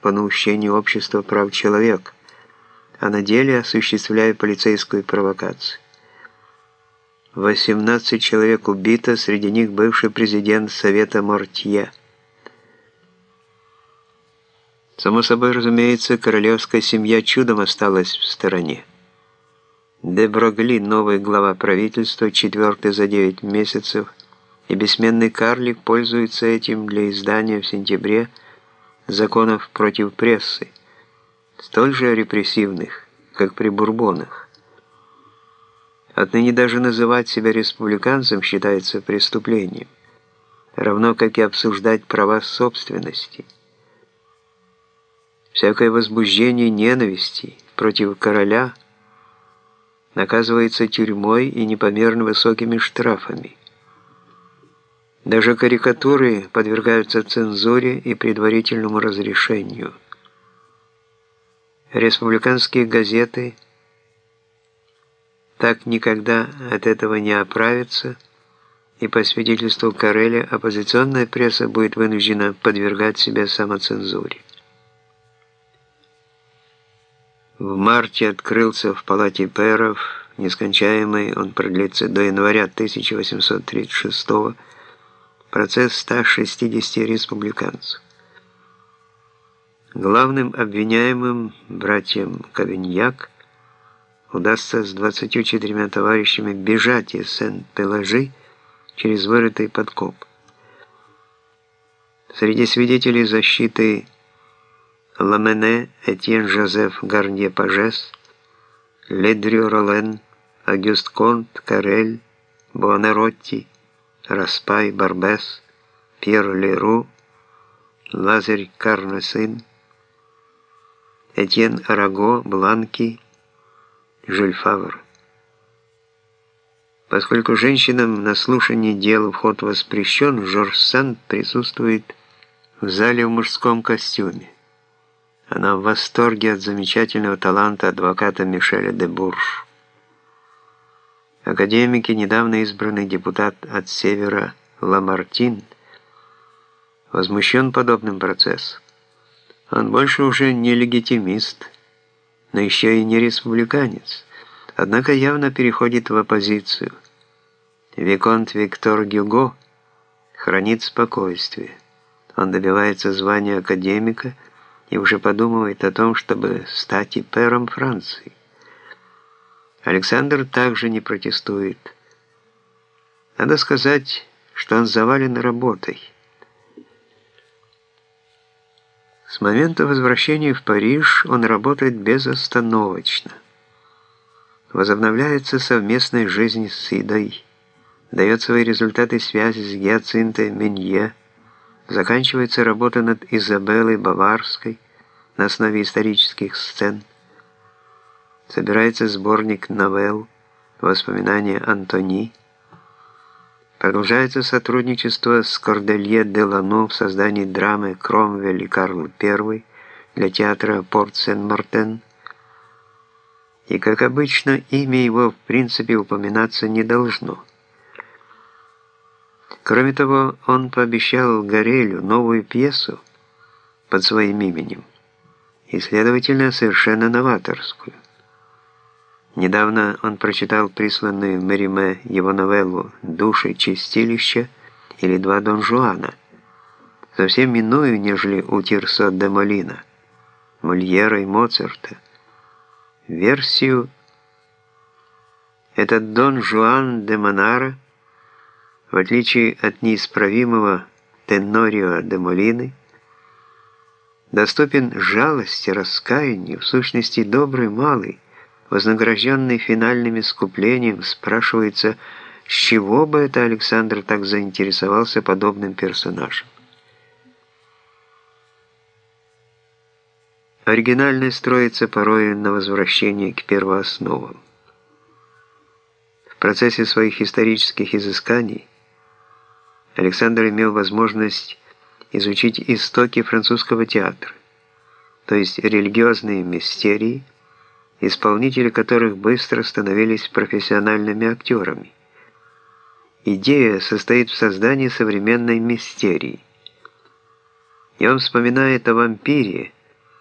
по наущению общества прав человека, а на деле осуществляя полицейскую провокацию. 18 человек убито, среди них бывший президент Совета Мортье. Само собой разумеется, королевская семья чудом осталась в стороне. Де Брогли, новый глава правительства, четвертый за 9 месяцев, и бессменный карлик пользуются этим для издания в сентябре законов против прессы, столь же репрессивных, как при Бурбонах. Отныне даже называть себя республиканцем считается преступлением, равно как и обсуждать права собственности. Всякое возбуждение ненависти против короля наказывается тюрьмой и непомерно высокими штрафами. Даже карикатуры подвергаются цензуре и предварительному разрешению. Республиканские газеты так никогда от этого не оправятся, и по свидетельству Кареля оппозиционная пресса будет вынуждена подвергать себя самоцензуре. В марте открылся в палате пэров, нескончаемый, он продлится до января 1836 года, процесс 160 республиканцев. Главным обвиняемым, братьям Кавиньяк, удастся с 24 товарищами бежать из Сен-Пеложи через вырытый подкоп. Среди свидетелей защиты Ламене, Этьен Жозеф Гарнье-Пажес, Ледрю Ролен, Агюст Конт, Карель, Буонаротти, Распай, Барбес, Пьер Леру, Лазарь Карнесин, Этьен Араго, Бланки, Жюль Фавр. Поскольку женщинам на слушании дела вход воспрещен, Жорж Санд присутствует в зале в мужском костюме. Она в восторге от замечательного таланта адвоката Мишеля де Бурж. Академики, недавно избранный депутат от Севера Ламартин, возмущен подобным процессом. Он больше уже не легитимист, но еще и не республиканец, однако явно переходит в оппозицию. Виконт Виктор Гюго хранит спокойствие. Он добивается звания академика и уже подумывает о том, чтобы стать и пером Франции. Александр также не протестует. Надо сказать, что он завален работой. С момента возвращения в Париж он работает безостановочно. Возобновляется совместная жизнь с Идой, дает свои результаты связи с Гиацинтой Менье, заканчивается работа над Изабеллой Баварской на основе исторических сцен – собирается сборник новелл «Воспоминания Антони». Продолжается сотрудничество с Корделье де Лано в создании драмы «Кромвель и Карл I» для театра Порт-Сен-Мартен. И, как обычно, имя его в принципе упоминаться не должно. Кроме того, он пообещал Горелю новую пьесу под своим именем и, следовательно, совершенно новаторскую. Недавно он прочитал присланную Мериме его новеллу «Души чистилища» или «Два Дон Жуана», совсем иную, нежели у Тирсо де Молина, Мольера и Моцарта. Версию этот Дон Жуан де Монара, в отличие от неисправимого Тенорио де Молины, доступен жалости, раскаянию, в сущности добрый малый, вознагражденный финальным искуплением, спрашивается, с чего бы это Александр так заинтересовался подобным персонажем. Оригинальное строится порой на возвращение к первоосновам. В процессе своих исторических изысканий Александр имел возможность изучить истоки французского театра, то есть религиозные мистерии – исполнители которых быстро становились профессиональными актерами. Идея состоит в создании современной мистерии. И он вспоминает о вампире,